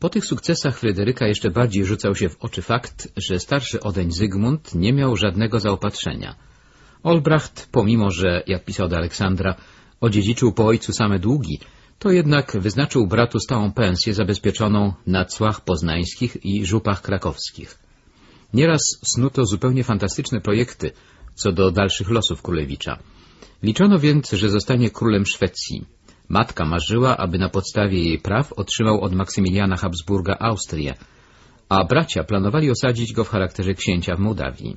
Po tych sukcesach Fryderyka jeszcze bardziej rzucał się w oczy fakt, że starszy odeń Zygmunt nie miał żadnego zaopatrzenia. Olbracht, pomimo że, jak pisał do Aleksandra, odziedziczył po ojcu same długi, to jednak wyznaczył bratu stałą pensję zabezpieczoną na cłach poznańskich i żupach krakowskich. Nieraz snuto zupełnie fantastyczne projekty co do dalszych losów królewicza. Liczono więc, że zostanie królem Szwecji. Matka marzyła, aby na podstawie jej praw otrzymał od Maksymiliana Habsburga Austrię, a bracia planowali osadzić go w charakterze księcia w Mołdawii.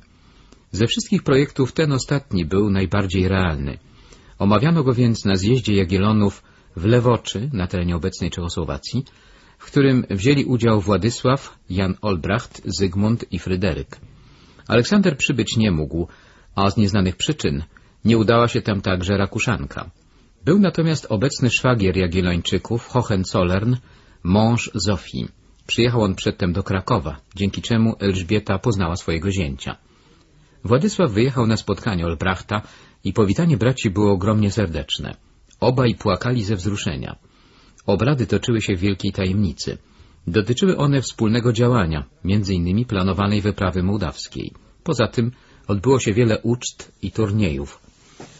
Ze wszystkich projektów ten ostatni był najbardziej realny. Omawiano go więc na zjeździe Jagiellonów w Lewoczy, na terenie obecnej Czechosłowacji, w którym wzięli udział Władysław, Jan Olbracht, Zygmunt i Fryderyk. Aleksander przybyć nie mógł, a z nieznanych przyczyn nie udała się tam także Rakuszanka. Był natomiast obecny szwagier Jagiellończyków, Hohenzollern, mąż Zofii. Przyjechał on przedtem do Krakowa, dzięki czemu Elżbieta poznała swojego zięcia. Władysław wyjechał na spotkanie Olbrachta i powitanie braci było ogromnie serdeczne. Obaj płakali ze wzruszenia. Obrady toczyły się w wielkiej tajemnicy. Dotyczyły one wspólnego działania, innymi planowanej wyprawy mołdawskiej. Poza tym odbyło się wiele uczt i turniejów.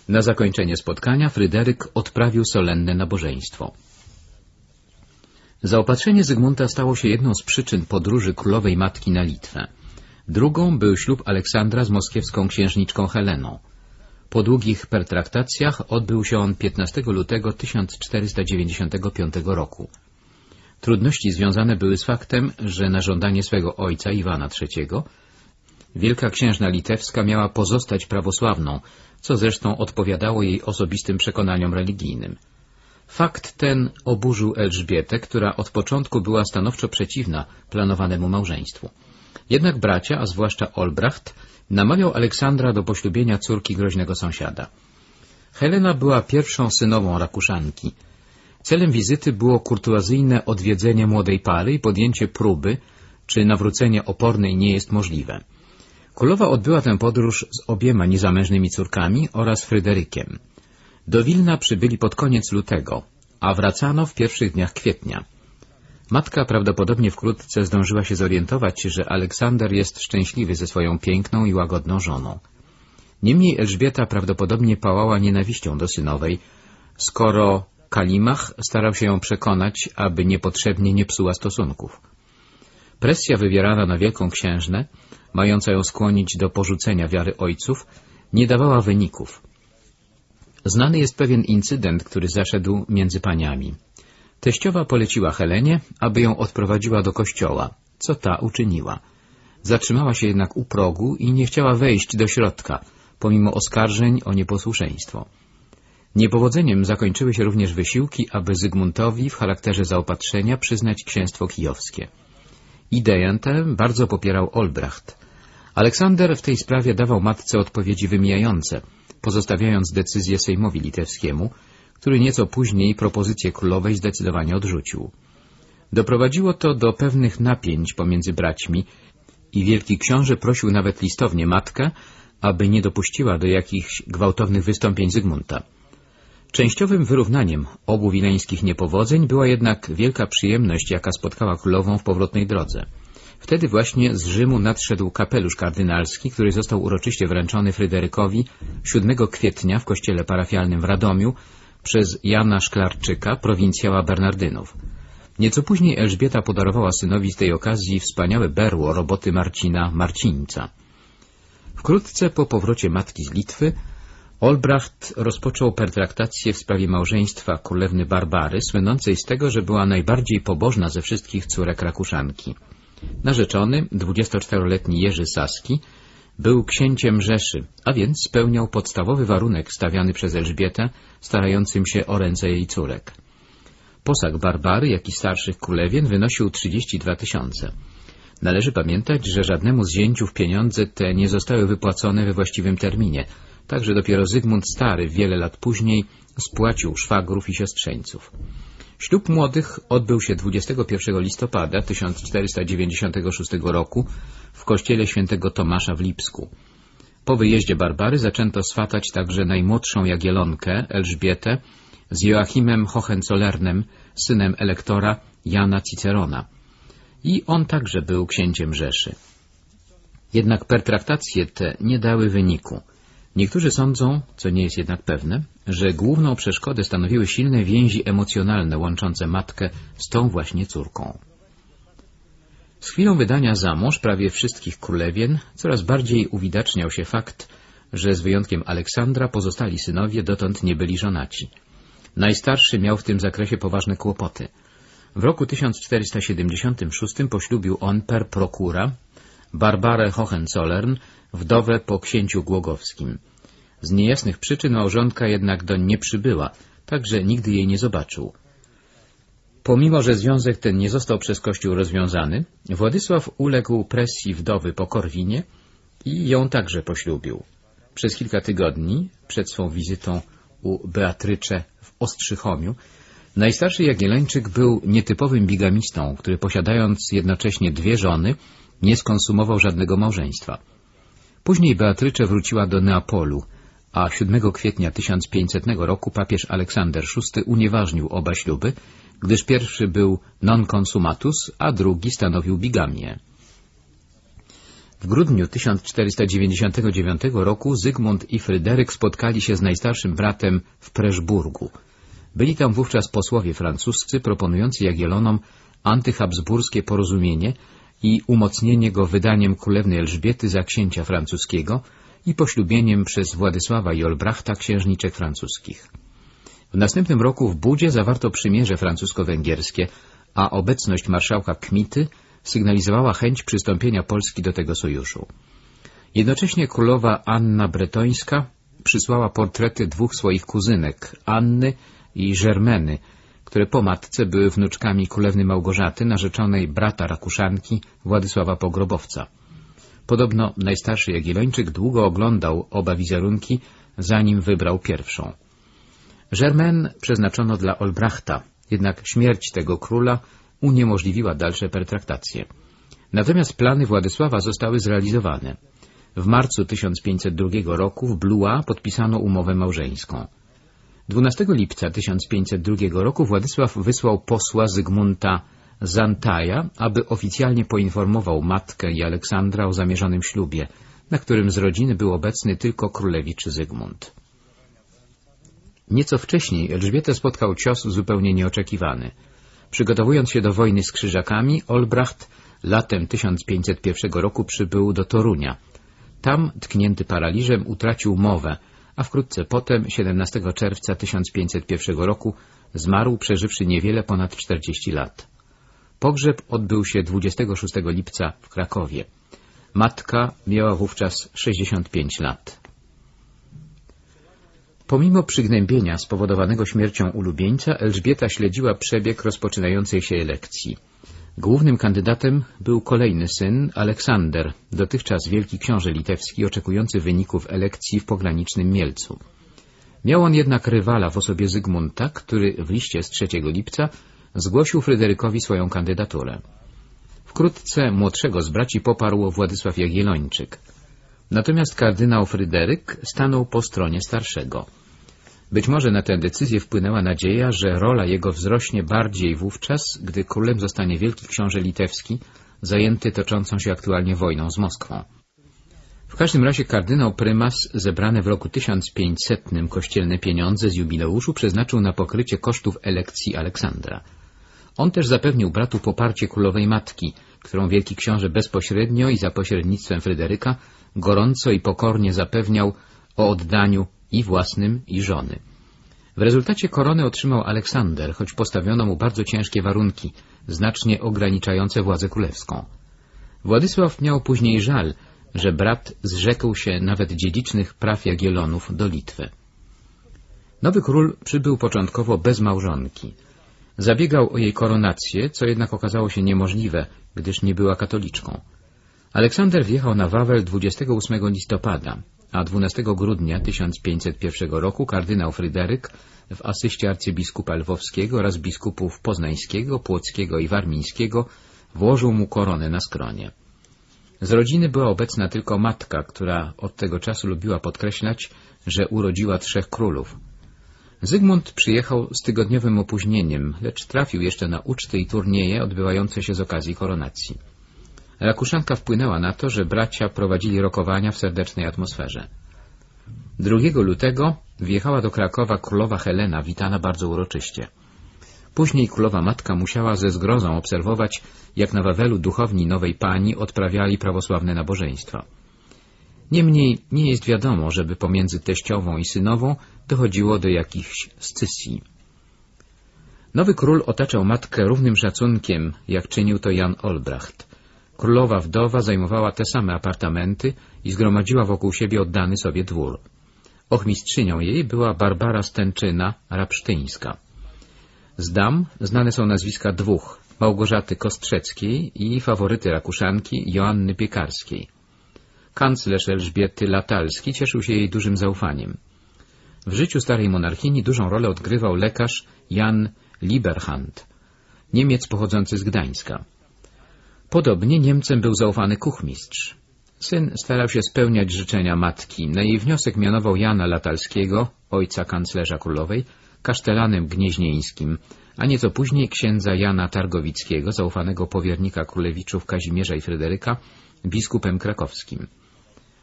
Na zakończenie spotkania Fryderyk odprawił solenne nabożeństwo. Zaopatrzenie Zygmunta stało się jedną z przyczyn podróży królowej matki na Litwę. Drugą był ślub Aleksandra z moskiewską księżniczką Heleną. Po długich pertraktacjach odbył się on 15 lutego 1495 roku. Trudności związane były z faktem, że na żądanie swego ojca Iwana III wielka księżna litewska miała pozostać prawosławną, co zresztą odpowiadało jej osobistym przekonaniom religijnym. Fakt ten oburzył Elżbietę, która od początku była stanowczo przeciwna planowanemu małżeństwu. Jednak bracia, a zwłaszcza Olbracht, namawiał Aleksandra do poślubienia córki groźnego sąsiada. Helena była pierwszą synową Rakuszanki. Celem wizyty było kurtuazyjne odwiedzenie młodej pary i podjęcie próby, czy nawrócenie opornej nie jest możliwe. Królowa odbyła tę podróż z obiema niezamężnymi córkami oraz Fryderykiem. Do Wilna przybyli pod koniec lutego, a wracano w pierwszych dniach kwietnia. Matka prawdopodobnie wkrótce zdążyła się zorientować, że Aleksander jest szczęśliwy ze swoją piękną i łagodną żoną. Niemniej Elżbieta prawdopodobnie pałała nienawiścią do synowej, skoro Kalimach starał się ją przekonać, aby niepotrzebnie nie psuła stosunków. Presja wywierana na wielką księżnę, mająca ją skłonić do porzucenia wiary ojców, nie dawała wyników. Znany jest pewien incydent, który zaszedł między paniami. Teściowa poleciła Helenie, aby ją odprowadziła do kościoła, co ta uczyniła. Zatrzymała się jednak u progu i nie chciała wejść do środka, pomimo oskarżeń o nieposłuszeństwo. Niepowodzeniem zakończyły się również wysiłki, aby Zygmuntowi w charakterze zaopatrzenia przyznać księstwo kijowskie. Ideę tę bardzo popierał Olbracht. Aleksander w tej sprawie dawał matce odpowiedzi wymijające, pozostawiając decyzję Sejmowi litewskiemu, który nieco później propozycję królowej zdecydowanie odrzucił. Doprowadziło to do pewnych napięć pomiędzy braćmi i wielki książę prosił nawet listownie matkę, aby nie dopuściła do jakichś gwałtownych wystąpień Zygmunta. Częściowym wyrównaniem obu wileńskich niepowodzeń była jednak wielka przyjemność, jaka spotkała królową w powrotnej drodze. Wtedy właśnie z Rzymu nadszedł kapelusz kardynalski, który został uroczyście wręczony Fryderykowi 7 kwietnia w kościele parafialnym w Radomiu przez Jana Szklarczyka, prowincjała Bernardynów. Nieco później Elżbieta podarowała synowi z tej okazji wspaniałe berło roboty Marcina Marcińca. Wkrótce po powrocie matki z Litwy Olbracht rozpoczął pertraktację w sprawie małżeństwa królewny Barbary, słynącej z tego, że była najbardziej pobożna ze wszystkich córek Rakuszanki. Narzeczony, 24-letni Jerzy Saski, był księciem Rzeszy, a więc spełniał podstawowy warunek stawiany przez Elżbietę, starającym się o ręce jej córek. Posag Barbary, jak i starszych królewien, wynosił 32 tysiące. Należy pamiętać, że żadnemu z zięciów pieniądze te nie zostały wypłacone we właściwym terminie, także dopiero Zygmunt Stary wiele lat później spłacił szwagrów i siostrzeńców. Ślub młodych odbył się 21 listopada 1496 roku w kościele świętego Tomasza w Lipsku. Po wyjeździe Barbary zaczęto swatać także najmłodszą Jagielonkę, Elżbietę, z Joachimem Hohenzollernem, synem elektora Jana Cicerona. i on także był księciem Rzeszy. Jednak pertraktacje te nie dały wyniku. Niektórzy sądzą, co nie jest jednak pewne, że główną przeszkodę stanowiły silne więzi emocjonalne łączące matkę z tą właśnie córką. Z chwilą wydania za mąż prawie wszystkich królewien coraz bardziej uwidaczniał się fakt, że z wyjątkiem Aleksandra pozostali synowie dotąd nie byli żonaci. Najstarszy miał w tym zakresie poważne kłopoty. W roku 1476 poślubił on per procura Barbarę Hohenzollern, wdowę po księciu Głogowskim. Z niejasnych przyczyn małżonka jednak doń nie przybyła, także nigdy jej nie zobaczył. Pomimo, że związek ten nie został przez Kościół rozwiązany, Władysław uległ presji wdowy po Korwinie i ją także poślubił. Przez kilka tygodni, przed swą wizytą u Beatrycze w Ostrzychomiu, najstarszy Jagiellończyk był nietypowym bigamistą, który posiadając jednocześnie dwie żony, nie skonsumował żadnego małżeństwa. Później Beatrycze wróciła do Neapolu, a 7 kwietnia 1500 roku papież Aleksander VI unieważnił oba śluby, gdyż pierwszy był non consumatus, a drugi stanowił bigamię. W grudniu 1499 roku Zygmunt i Fryderyk spotkali się z najstarszym bratem w Preszburgu. Byli tam wówczas posłowie francuscy proponujący Jagielonom antyhabsburskie porozumienie i umocnienie go wydaniem królewnej Elżbiety za księcia francuskiego i poślubieniem przez Władysława i Olbrachta księżniczek francuskich. W następnym roku w Budzie zawarto przymierze francusko-węgierskie, a obecność marszałka Kmity sygnalizowała chęć przystąpienia Polski do tego sojuszu. Jednocześnie królowa Anna Bretońska przysłała portrety dwóch swoich kuzynek, Anny i Żermeny, które po matce były wnuczkami królewny Małgorzaty, narzeczonej brata Rakuszanki Władysława Pogrobowca. Podobno najstarszy Jagiellończyk długo oglądał oba wizerunki, zanim wybrał pierwszą. Germain przeznaczono dla Olbrachta, jednak śmierć tego króla uniemożliwiła dalsze pertraktacje. Natomiast plany Władysława zostały zrealizowane. W marcu 1502 roku w Blua podpisano umowę małżeńską. 12 lipca 1502 roku Władysław wysłał posła Zygmunta Zantaja, aby oficjalnie poinformował matkę i Aleksandra o zamierzonym ślubie, na którym z rodziny był obecny tylko królewicz Zygmunt. Nieco wcześniej Elżbietę spotkał cios zupełnie nieoczekiwany. Przygotowując się do wojny z Krzyżakami, Olbracht latem 1501 roku przybył do Torunia. Tam, tknięty paraliżem, utracił mowę, a wkrótce potem, 17 czerwca 1501 roku, zmarł, przeżywszy niewiele ponad 40 lat. Pogrzeb odbył się 26 lipca w Krakowie. Matka miała wówczas 65 lat. Pomimo przygnębienia spowodowanego śmiercią ulubieńca, Elżbieta śledziła przebieg rozpoczynającej się elekcji. Głównym kandydatem był kolejny syn, Aleksander, dotychczas wielki książę litewski oczekujący wyników elekcji w pogranicznym Mielcu. Miał on jednak rywala w osobie Zygmunta, który w liście z 3 lipca zgłosił Fryderykowi swoją kandydaturę. Wkrótce młodszego z braci poparł Władysław Jagiellończyk. Natomiast kardynał Fryderyk stanął po stronie starszego. Być może na tę decyzję wpłynęła nadzieja, że rola jego wzrośnie bardziej wówczas, gdy królem zostanie wielki książę litewski, zajęty toczącą się aktualnie wojną z Moskwą. W każdym razie kardynał prymas zebrane w roku 1500 kościelne pieniądze z jubileuszu przeznaczył na pokrycie kosztów elekcji Aleksandra. On też zapewnił bratu poparcie królowej matki, którą wielki książę bezpośrednio i za pośrednictwem Fryderyka gorąco i pokornie zapewniał o oddaniu i własnym, i żony. W rezultacie koronę otrzymał Aleksander, choć postawiono mu bardzo ciężkie warunki, znacznie ograniczające władzę królewską. Władysław miał później żal, że brat zrzekł się nawet dziedzicznych praw Jagiellonów do Litwy. Nowy król przybył początkowo bez małżonki. Zabiegał o jej koronację, co jednak okazało się niemożliwe, gdyż nie była katoliczką. Aleksander wjechał na Wawel 28 listopada, a 12 grudnia 1501 roku kardynał Fryderyk w asyście arcybiskupa lwowskiego oraz biskupów poznańskiego, płockiego i warmińskiego włożył mu koronę na skronie. Z rodziny była obecna tylko matka, która od tego czasu lubiła podkreślać, że urodziła trzech królów. Zygmunt przyjechał z tygodniowym opóźnieniem, lecz trafił jeszcze na uczty i turnieje odbywające się z okazji koronacji. Rakuszanka wpłynęła na to, że bracia prowadzili rokowania w serdecznej atmosferze. 2 lutego wjechała do Krakowa królowa Helena, witana bardzo uroczyście. Później królowa matka musiała ze zgrozą obserwować, jak na Wawelu duchowni nowej pani odprawiali prawosławne nabożeństwa. Niemniej nie jest wiadomo, żeby pomiędzy teściową i synową dochodziło do jakichś scysji. Nowy król otaczał matkę równym szacunkiem, jak czynił to Jan Olbracht. Królowa wdowa zajmowała te same apartamenty i zgromadziła wokół siebie oddany sobie dwór. Ochmistrzynią jej była Barbara Stęczyna Rapsztyńska. Z dam znane są nazwiska dwóch, Małgorzaty Kostrzeckiej i faworyty Rakuszanki Joanny Piekarskiej. Kanclerz Elżbiety Latalski cieszył się jej dużym zaufaniem. W życiu starej monarchini dużą rolę odgrywał lekarz Jan Lieberhand, Niemiec pochodzący z Gdańska. Podobnie Niemcem był zaufany kuchmistrz. Syn starał się spełniać życzenia matki. Na jej wniosek mianował Jana Latalskiego, ojca kanclerza królowej, kasztelanem gnieźnieńskim, a nieco później księdza Jana Targowickiego, zaufanego powiernika królewiczów Kazimierza i Fryderyka, biskupem krakowskim.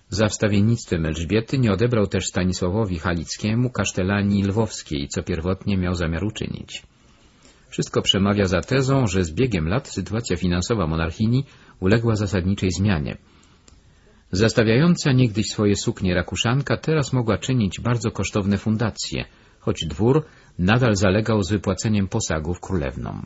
Za wstawiennictwem Elżbiety nie odebrał też Stanisławowi Halickiemu kasztelanii lwowskiej, co pierwotnie miał zamiar uczynić. Wszystko przemawia za tezą, że z biegiem lat sytuacja finansowa monarchini uległa zasadniczej zmianie. Zastawiająca niegdyś swoje suknie rakuszanka teraz mogła czynić bardzo kosztowne fundacje, choć dwór nadal zalegał z wypłaceniem posagów królewnom.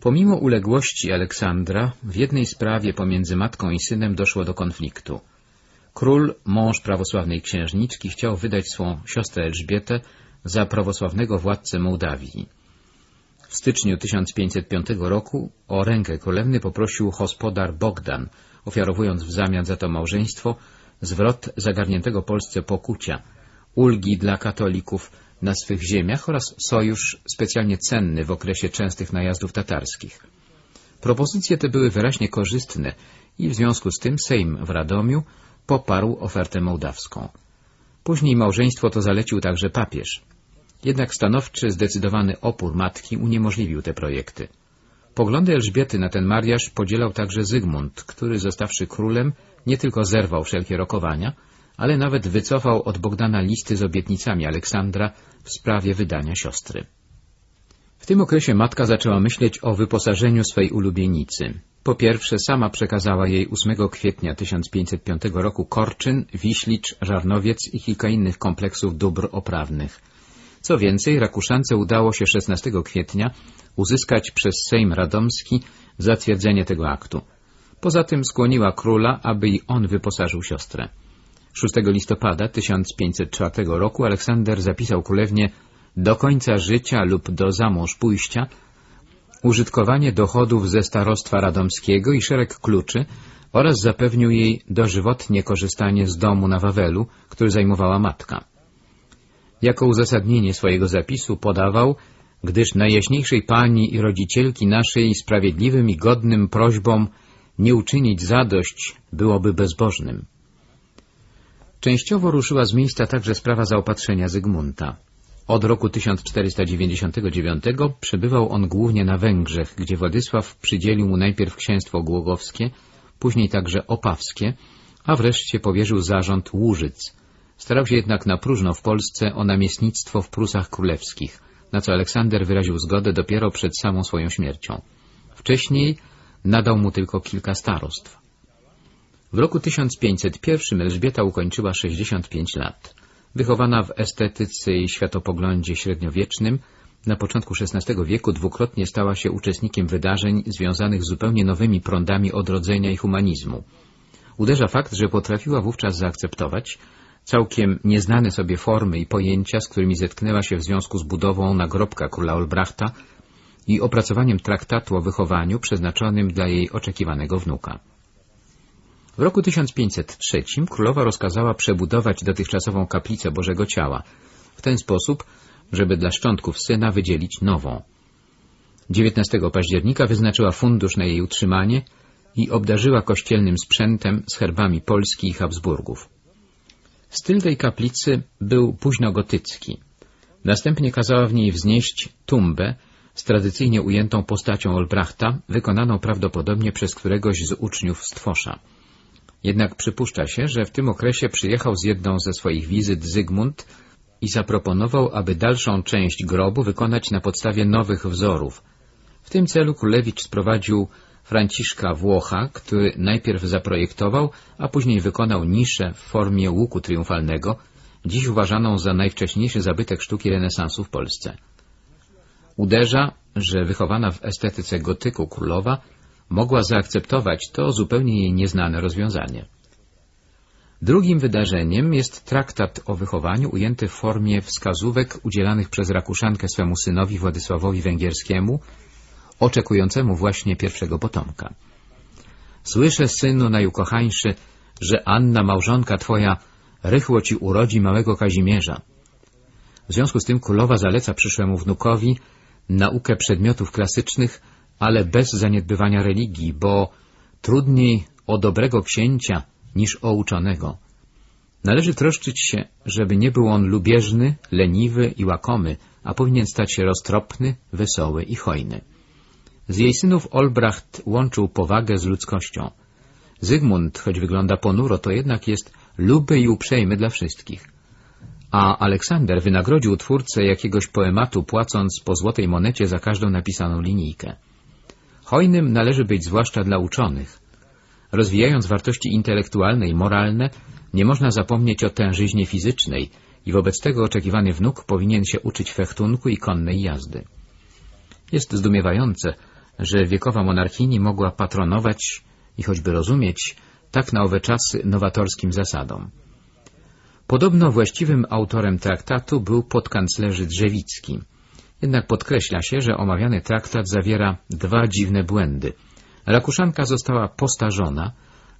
Pomimo uległości Aleksandra, w jednej sprawie pomiędzy matką i synem doszło do konfliktu. Król, mąż prawosławnej księżniczki, chciał wydać swą siostrę Elżbietę za prawosławnego władcę Mołdawii. W styczniu 1505 roku o rękę królewny poprosił hospodar Bogdan, ofiarowując w zamian za to małżeństwo zwrot zagarniętego Polsce pokucia, ulgi dla katolików na swych ziemiach oraz sojusz specjalnie cenny w okresie częstych najazdów tatarskich. Propozycje te były wyraźnie korzystne i w związku z tym Sejm w Radomiu poparł ofertę mołdawską. Później małżeństwo to zalecił także papież. Jednak stanowczy, zdecydowany opór matki uniemożliwił te projekty. Poglądy Elżbiety na ten mariaż podzielał także Zygmunt, który zostawszy królem nie tylko zerwał wszelkie rokowania, ale nawet wycofał od Bogdana listy z obietnicami Aleksandra w sprawie wydania siostry. W tym okresie matka zaczęła myśleć o wyposażeniu swej ulubienicy. Po pierwsze, sama przekazała jej 8 kwietnia 1505 roku Korczyn, Wiślicz, Żarnowiec i kilka innych kompleksów dóbr oprawnych. Co więcej, Rakuszance udało się 16 kwietnia uzyskać przez Sejm Radomski zatwierdzenie tego aktu. Poza tym skłoniła króla, aby i on wyposażył siostrę. 6 listopada 1504 roku Aleksander zapisał królewnie do końca życia lub do zamąż pójścia użytkowanie dochodów ze starostwa radomskiego i szereg kluczy oraz zapewnił jej dożywotnie korzystanie z domu na Wawelu, który zajmowała matka. Jako uzasadnienie swojego zapisu podawał, gdyż najjaśniejszej pani i rodzicielki naszej sprawiedliwym i godnym prośbom nie uczynić zadość byłoby bezbożnym. Częściowo ruszyła z miejsca także sprawa zaopatrzenia Zygmunta. Od roku 1499 przebywał on głównie na Węgrzech, gdzie Władysław przydzielił mu najpierw księstwo głogowskie, później także opawskie, a wreszcie powierzył zarząd Łużyc. Starał się jednak na próżno w Polsce o namiestnictwo w Prusach Królewskich, na co Aleksander wyraził zgodę dopiero przed samą swoją śmiercią. Wcześniej nadał mu tylko kilka starostw. W roku 1501 Elżbieta ukończyła 65 lat. Wychowana w estetyce i światopoglądzie średniowiecznym, na początku XVI wieku dwukrotnie stała się uczestnikiem wydarzeń związanych z zupełnie nowymi prądami odrodzenia i humanizmu. Uderza fakt, że potrafiła wówczas zaakceptować całkiem nieznane sobie formy i pojęcia, z którymi zetknęła się w związku z budową nagrobka króla Olbrachta i opracowaniem traktatu o wychowaniu przeznaczonym dla jej oczekiwanego wnuka. W roku 1503 królowa rozkazała przebudować dotychczasową kaplicę Bożego Ciała w ten sposób, żeby dla szczątków syna wydzielić nową. 19 października wyznaczyła fundusz na jej utrzymanie i obdarzyła kościelnym sprzętem z herbami Polski i Habsburgów. Styl tej kaplicy był późnogotycki. Następnie kazała w niej wznieść tumbę z tradycyjnie ujętą postacią Olbrachta, wykonaną prawdopodobnie przez któregoś z uczniów Stwosza. Jednak przypuszcza się, że w tym okresie przyjechał z jedną ze swoich wizyt Zygmunt i zaproponował, aby dalszą część grobu wykonać na podstawie nowych wzorów. W tym celu królewicz sprowadził Franciszka Włocha, który najpierw zaprojektował, a później wykonał niszę w formie łuku triumfalnego, dziś uważaną za najwcześniejszy zabytek sztuki renesansu w Polsce. Uderza, że wychowana w estetyce gotyku królowa mogła zaakceptować to zupełnie jej nieznane rozwiązanie. Drugim wydarzeniem jest traktat o wychowaniu ujęty w formie wskazówek udzielanych przez Rakuszankę swemu synowi Władysławowi Węgierskiemu, oczekującemu właśnie pierwszego potomka. Słyszę, synu najukochańszy, że Anna, małżonka twoja, rychło ci urodzi małego Kazimierza. W związku z tym królowa zaleca przyszłemu wnukowi naukę przedmiotów klasycznych, ale bez zaniedbywania religii, bo trudniej o dobrego księcia niż o uczonego. Należy troszczyć się, żeby nie był on lubieżny, leniwy i łakomy, a powinien stać się roztropny, wesoły i hojny. Z jej synów Olbracht łączył powagę z ludzkością. Zygmunt, choć wygląda ponuro, to jednak jest luby i uprzejmy dla wszystkich. A Aleksander wynagrodził twórcę jakiegoś poematu, płacąc po złotej monecie za każdą napisaną linijkę. Hojnym należy być zwłaszcza dla uczonych. Rozwijając wartości intelektualne i moralne, nie można zapomnieć o tężyźnie fizycznej i wobec tego oczekiwany wnuk powinien się uczyć fechtunku i konnej jazdy. Jest zdumiewające, że wiekowa monarchini mogła patronować i choćby rozumieć tak na owe czasy nowatorskim zasadom. Podobno właściwym autorem traktatu był podkanclerzy Drzewicki. Jednak podkreśla się, że omawiany traktat zawiera dwa dziwne błędy. Rakuszanka została postarzona,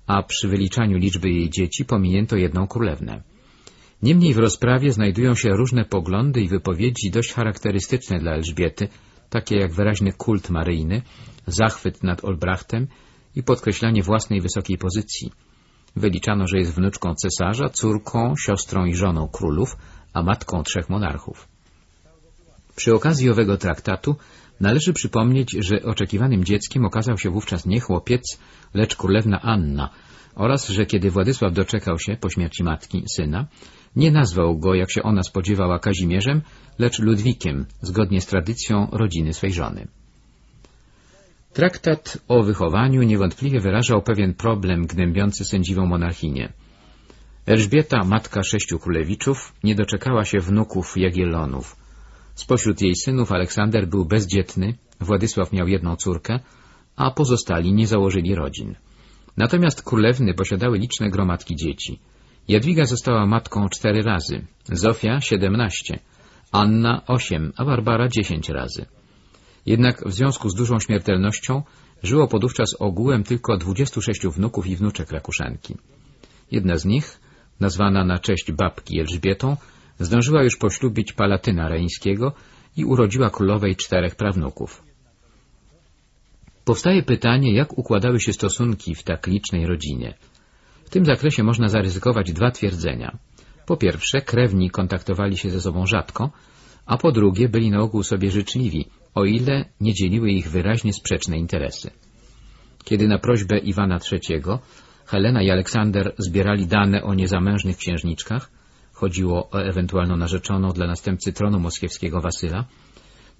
a przy wyliczaniu liczby jej dzieci pominięto jedną królewnę. Niemniej w rozprawie znajdują się różne poglądy i wypowiedzi dość charakterystyczne dla Elżbiety, takie jak wyraźny kult maryjny, zachwyt nad Olbrachtem i podkreślanie własnej wysokiej pozycji. Wyliczano, że jest wnuczką cesarza, córką, siostrą i żoną królów, a matką trzech monarchów. Przy okazji owego traktatu należy przypomnieć, że oczekiwanym dzieckiem okazał się wówczas nie chłopiec, lecz królewna Anna oraz, że kiedy Władysław doczekał się po śmierci matki syna, nie nazwał go, jak się ona spodziewała, Kazimierzem, lecz Ludwikiem, zgodnie z tradycją rodziny swej żony. Traktat o wychowaniu niewątpliwie wyrażał pewien problem gnębiący sędziwą monarchinię. Elżbieta, matka sześciu królewiczów, nie doczekała się wnuków Jagiellonów. Spośród jej synów Aleksander był bezdzietny, Władysław miał jedną córkę, a pozostali nie założyli rodzin. Natomiast królewny posiadały liczne gromadki dzieci. Jadwiga została matką cztery razy, Zofia siedemnaście, Anna osiem, a Barbara dziesięć razy. Jednak w związku z dużą śmiertelnością żyło podówczas ogółem tylko 26 wnuków i wnuczek Rakuszenki. Jedna z nich, nazwana na cześć babki Elżbietą, zdążyła już poślubić Palatyna Reńskiego i urodziła królowej czterech prawnuków. Powstaje pytanie, jak układały się stosunki w tak licznej rodzinie. W tym zakresie można zaryzykować dwa twierdzenia. Po pierwsze, krewni kontaktowali się ze sobą rzadko, a po drugie, byli na ogół sobie życzliwi, o ile nie dzieliły ich wyraźnie sprzeczne interesy. Kiedy na prośbę Iwana III Helena i Aleksander zbierali dane o niezamężnych księżniczkach, chodziło o ewentualną narzeczoną dla następcy tronu moskiewskiego Wasyla,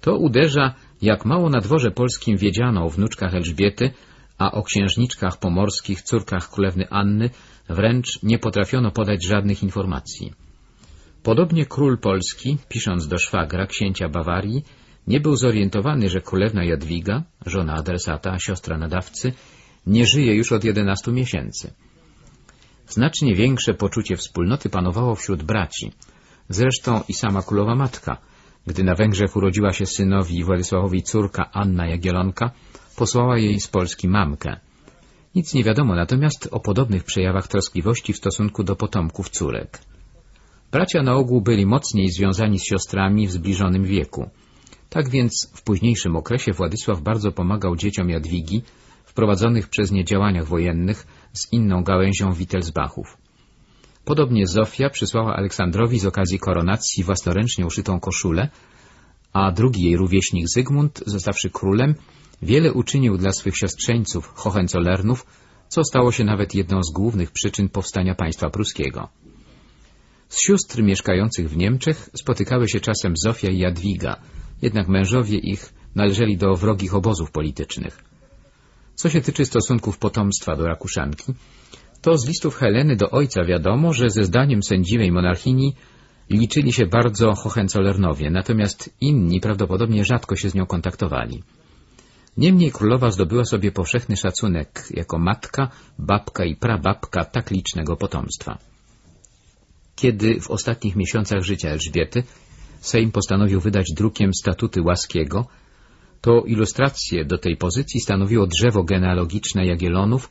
to uderza, jak mało na dworze polskim wiedziano o wnuczkach Elżbiety, a o księżniczkach pomorskich, córkach królewny Anny, wręcz nie potrafiono podać żadnych informacji. Podobnie król polski, pisząc do szwagra, księcia Bawarii, nie był zorientowany, że królewna Jadwiga, żona adresata, siostra nadawcy, nie żyje już od 11 miesięcy. Znacznie większe poczucie wspólnoty panowało wśród braci. Zresztą i sama królowa matka, gdy na Węgrzech urodziła się synowi Władysławowi córka Anna Jagielonka, posłała jej z Polski mamkę. Nic nie wiadomo natomiast o podobnych przejawach troskliwości w stosunku do potomków córek. Bracia na ogół byli mocniej związani z siostrami w zbliżonym wieku. Tak więc w późniejszym okresie Władysław bardzo pomagał dzieciom Jadwigi w prowadzonych przez nie działaniach wojennych z inną gałęzią Wittelsbachów. Podobnie Zofia przysłała Aleksandrowi z okazji koronacji własnoręcznie uszytą koszulę, a drugi jej rówieśnik Zygmunt, zostawszy królem, wiele uczynił dla swych siostrzeńców, Hohenzollernów, co stało się nawet jedną z głównych przyczyn powstania państwa pruskiego. Z sióstr mieszkających w Niemczech spotykały się czasem Zofia i Jadwiga, jednak mężowie ich należeli do wrogich obozów politycznych. Co się tyczy stosunków potomstwa do Rakuszanki, to z listów Heleny do ojca wiadomo, że ze zdaniem sędziwej monarchini liczyli się bardzo Hohenzollernowie, natomiast inni prawdopodobnie rzadko się z nią kontaktowali. Niemniej królowa zdobyła sobie powszechny szacunek jako matka, babka i prababka tak licznego potomstwa. Kiedy w ostatnich miesiącach życia Elżbiety Sejm postanowił wydać drukiem statuty Łaskiego, to ilustrację do tej pozycji stanowiło drzewo genealogiczne Jagielonów,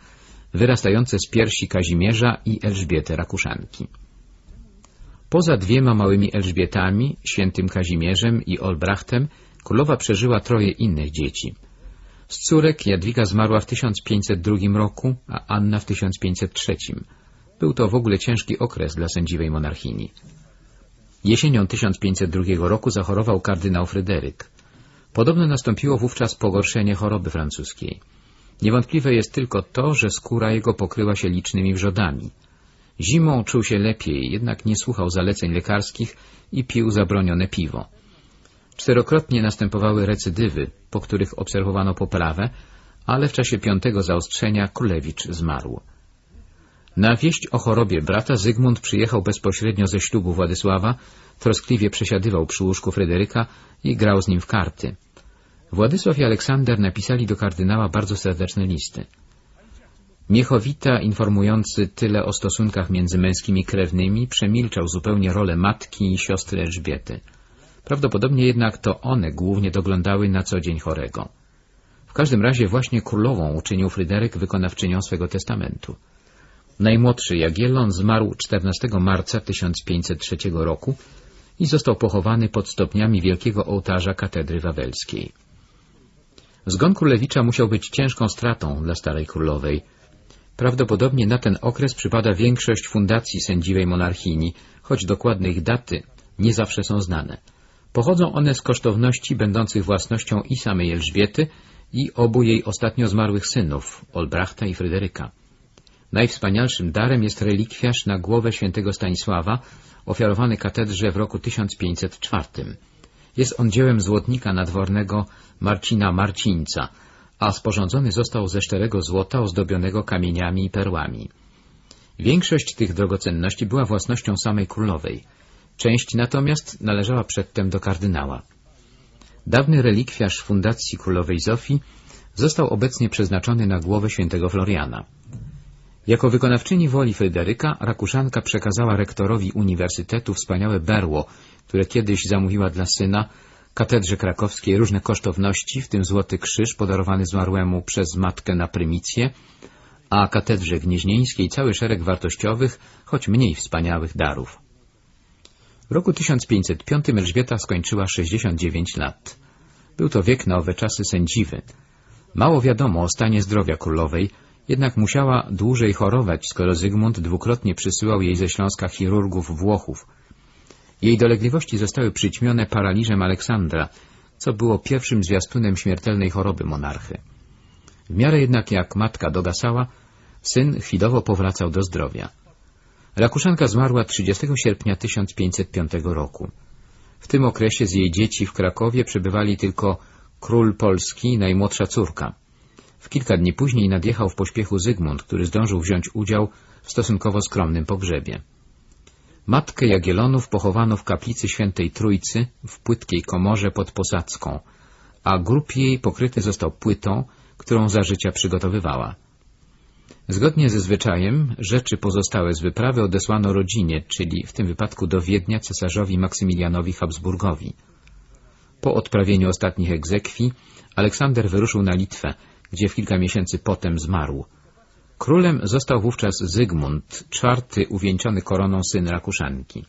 wyrastające z piersi Kazimierza i Elżbiety Rakuszanki. Poza dwiema małymi Elżbietami, świętym Kazimierzem i Olbrachtem, królowa przeżyła troje innych dzieci. Z córek Jadwiga zmarła w 1502 roku, a Anna w 1503. Był to w ogóle ciężki okres dla sędziwej monarchini. Jesienią 1502 roku zachorował kardynał Fryderyk. Podobno nastąpiło wówczas pogorszenie choroby francuskiej. Niewątpliwe jest tylko to, że skóra jego pokryła się licznymi wrzodami. Zimą czuł się lepiej, jednak nie słuchał zaleceń lekarskich i pił zabronione piwo. Czterokrotnie następowały recydywy, po których obserwowano poprawę, ale w czasie piątego zaostrzenia królewicz zmarł. Na wieść o chorobie brata Zygmunt przyjechał bezpośrednio ze ślubu Władysława, troskliwie przesiadywał przy łóżku Fryderyka i grał z nim w karty. Władysław i Aleksander napisali do kardynała bardzo serdeczne listy. Miechowita, informujący tyle o stosunkach między męskimi krewnymi, przemilczał zupełnie rolę matki i siostry Elżbiety. Prawdopodobnie jednak to one głównie doglądały na co dzień chorego. W każdym razie właśnie królową uczynił Fryderyk wykonawczynią swego testamentu. Najmłodszy Jagiellon zmarł 14 marca 1503 roku i został pochowany pod stopniami wielkiego ołtarza katedry wawelskiej. Zgon królewicza musiał być ciężką stratą dla starej królowej. Prawdopodobnie na ten okres przypada większość fundacji sędziwej monarchini, choć dokładne ich daty nie zawsze są znane. Pochodzą one z kosztowności będących własnością i samej Elżbiety i obu jej ostatnio zmarłych synów, Olbrachta i Fryderyka. Najwspanialszym darem jest relikwiarz na głowę świętego Stanisława, ofiarowany katedrze w roku 1504. Jest on dziełem złotnika nadwornego Marcina Marcińca, a sporządzony został ze szczerego złota ozdobionego kamieniami i perłami. Większość tych drogocenności była własnością samej królowej. Część natomiast należała przedtem do kardynała. Dawny relikwiarz Fundacji Królowej Zofii został obecnie przeznaczony na głowę świętego Floriana. Jako wykonawczyni woli Fryderyka Rakuszanka przekazała rektorowi Uniwersytetu wspaniałe berło, które kiedyś zamówiła dla syna, katedrze krakowskiej różne kosztowności, w tym złoty krzyż podarowany zmarłemu przez matkę na prymicję, a katedrze gnieźnieńskiej cały szereg wartościowych, choć mniej wspaniałych darów. W roku 1505 Elżbieta skończyła 69 lat. Był to wiek na owe czasy sędziwy. Mało wiadomo o stanie zdrowia królowej, jednak musiała dłużej chorować, skoro Zygmunt dwukrotnie przysyłał jej ze Śląska chirurgów Włochów. Jej dolegliwości zostały przyćmione paraliżem Aleksandra, co było pierwszym zwiastunem śmiertelnej choroby monarchy. W miarę jednak jak matka dogasała, syn chwilowo powracał do zdrowia. Rakuszanka zmarła 30 sierpnia 1505 roku. W tym okresie z jej dzieci w Krakowie przebywali tylko król Polski i najmłodsza córka. W kilka dni później nadjechał w pośpiechu Zygmunt, który zdążył wziąć udział w stosunkowo skromnym pogrzebie. Matkę Jagielonów pochowano w kaplicy świętej Trójcy w płytkiej komorze pod Posadzką, a grób jej pokryty został płytą, którą za życia przygotowywała. Zgodnie ze zwyczajem rzeczy pozostałe z wyprawy odesłano rodzinie, czyli w tym wypadku do Wiednia cesarzowi Maksymilianowi Habsburgowi. Po odprawieniu ostatnich egzekwii Aleksander wyruszył na Litwę, gdzie w kilka miesięcy potem zmarł. Królem został wówczas Zygmunt, czwarty uwieńczony koroną syn Rakuszanki.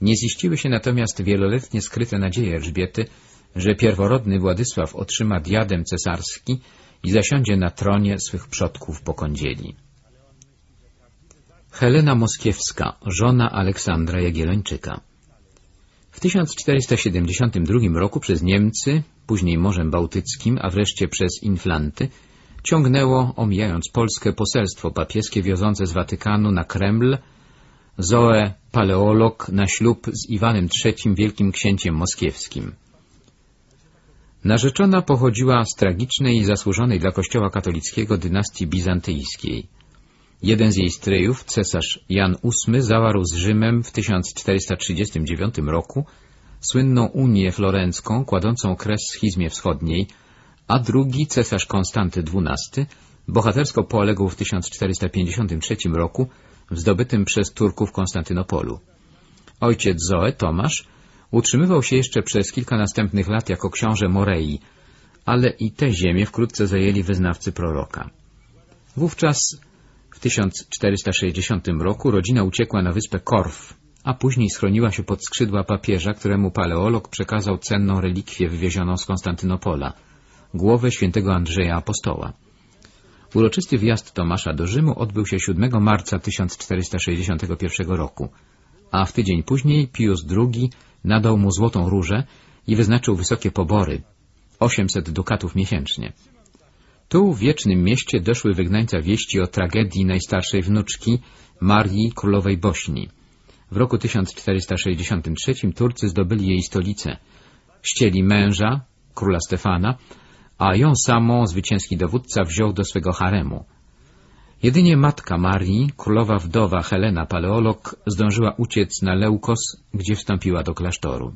Nie ziściły się natomiast wieloletnie skryte nadzieje Elżbiety, że pierworodny Władysław otrzyma diadem cesarski i zasiądzie na tronie swych przodków po kądzieli. Helena Moskiewska, żona Aleksandra Jagiellończyka. W 1472 roku przez Niemcy, później Morzem Bałtyckim, a wreszcie przez Inflanty, ciągnęło, omijając Polskę, poselstwo papieskie wiozące z Watykanu na Kreml Zoe Paleolog na ślub z Iwanem III, wielkim księciem moskiewskim. Narzeczona pochodziła z tragicznej i zasłużonej dla kościoła katolickiego dynastii bizantyjskiej. Jeden z jej stryjów, cesarz Jan VIII, zawarł z Rzymem w 1439 roku słynną Unię Florencką, kładącą kres schizmie wschodniej, a drugi, cesarz Konstanty XII, bohatersko poległ w 1453 roku w zdobytym przez Turków Konstantynopolu. Ojciec Zoe, Tomasz, utrzymywał się jeszcze przez kilka następnych lat jako książę Morei, ale i te ziemie wkrótce zajęli wyznawcy proroka. Wówczas w 1460 roku rodzina uciekła na wyspę Korf, a później schroniła się pod skrzydła papieża, któremu paleolog przekazał cenną relikwię wywiezioną z Konstantynopola, głowę świętego Andrzeja Apostoła. Uroczysty wjazd Tomasza do Rzymu odbył się 7 marca 1461 roku, a w tydzień później Pius II nadał mu złotą różę i wyznaczył wysokie pobory, 800 dukatów miesięcznie. Tu, w wiecznym mieście, doszły wygnańca wieści o tragedii najstarszej wnuczki, Marii Królowej Bośni. W roku 1463 Turcy zdobyli jej stolicę, ścieli męża, króla Stefana, a ją samą zwycięski dowódca wziął do swego haremu. Jedynie matka Marii, królowa wdowa Helena Paleolog, zdążyła uciec na Leukos, gdzie wstąpiła do klasztoru.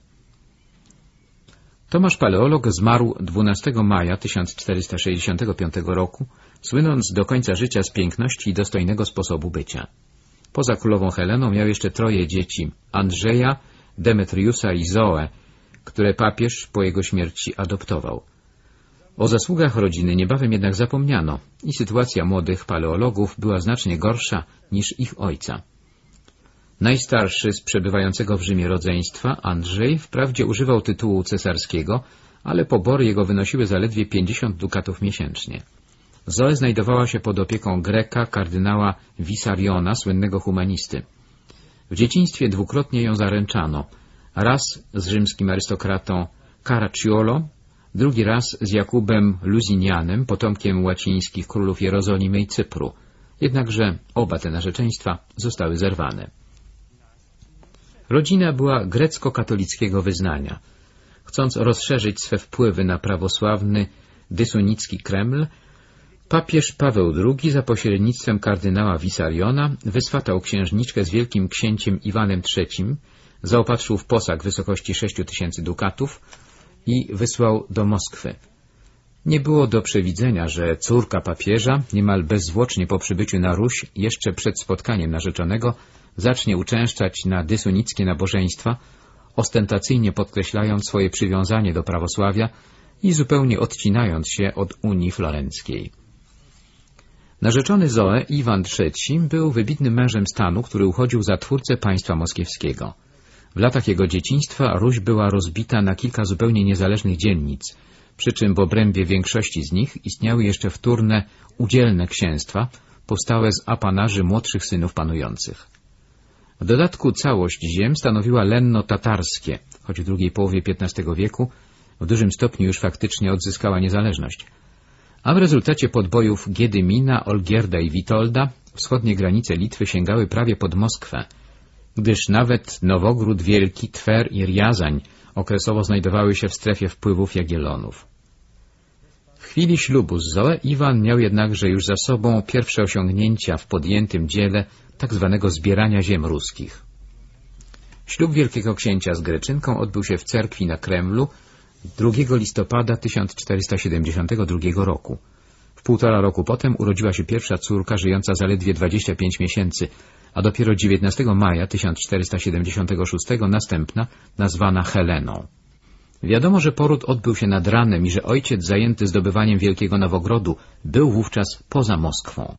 Tomasz Paleolog zmarł 12 maja 1465 roku, słynąc do końca życia z piękności i dostojnego sposobu bycia. Poza królową Heleną miał jeszcze troje dzieci — Andrzeja, Demetriusa i Zoe, które papież po jego śmierci adoptował. O zasługach rodziny niebawem jednak zapomniano i sytuacja młodych paleologów była znacznie gorsza niż ich ojca. Najstarszy z przebywającego w Rzymie rodzeństwa, Andrzej, wprawdzie używał tytułu cesarskiego, ale pobory jego wynosiły zaledwie 50 dukatów miesięcznie. Zoe znajdowała się pod opieką Greka, kardynała Wisariona, słynnego humanisty. W dzieciństwie dwukrotnie ją zaręczano, raz z rzymskim arystokratą Caracciolo, drugi raz z Jakubem Luzinianem, potomkiem łacińskich królów Jerozolimy i Cypru, jednakże oba te narzeczeństwa zostały zerwane. Rodzina była grecko-katolickiego wyznania. Chcąc rozszerzyć swe wpływy na prawosławny, dysunicki Kreml, papież Paweł II za pośrednictwem kardynała Wisariona wyswatał księżniczkę z wielkim księciem Iwanem III, zaopatrzył w posag wysokości sześciu tysięcy dukatów i wysłał do Moskwy. Nie było do przewidzenia, że córka papieża, niemal bezzwłocznie po przybyciu na Ruś, jeszcze przed spotkaniem narzeczonego, zacznie uczęszczać na dysunickie nabożeństwa, ostentacyjnie podkreślając swoje przywiązanie do prawosławia i zupełnie odcinając się od Unii Florenckiej. Narzeczony Zoe, Iwan III, był wybitnym mężem stanu, który uchodził za twórcę państwa moskiewskiego. W latach jego dzieciństwa Ruś była rozbita na kilka zupełnie niezależnych dzielnic, przy czym w obrębie większości z nich istniały jeszcze wtórne, udzielne księstwa, powstałe z apanarzy młodszych synów panujących. W dodatku całość ziem stanowiła lenno tatarskie, choć w drugiej połowie XV wieku w dużym stopniu już faktycznie odzyskała niezależność. A w rezultacie podbojów Giedymina, Olgierda i Witolda wschodnie granice Litwy sięgały prawie pod Moskwę, gdyż nawet Nowogród Wielki, Twer i Riazań okresowo znajdowały się w strefie wpływów Jagiellonów. W chwili ślubu z Zoe Iwan miał jednakże już za sobą pierwsze osiągnięcia w podjętym dziele tzw. Tak zbierania ziem ruskich. Ślub wielkiego księcia z Greczynką odbył się w cerkwi na Kremlu 2 listopada 1472 roku. W półtora roku potem urodziła się pierwsza córka żyjąca zaledwie 25 miesięcy, a dopiero 19 maja 1476 następna, nazwana Heleną. Wiadomo, że poród odbył się nad ranem i że ojciec zajęty zdobywaniem Wielkiego Nowogrodu był wówczas poza Moskwą.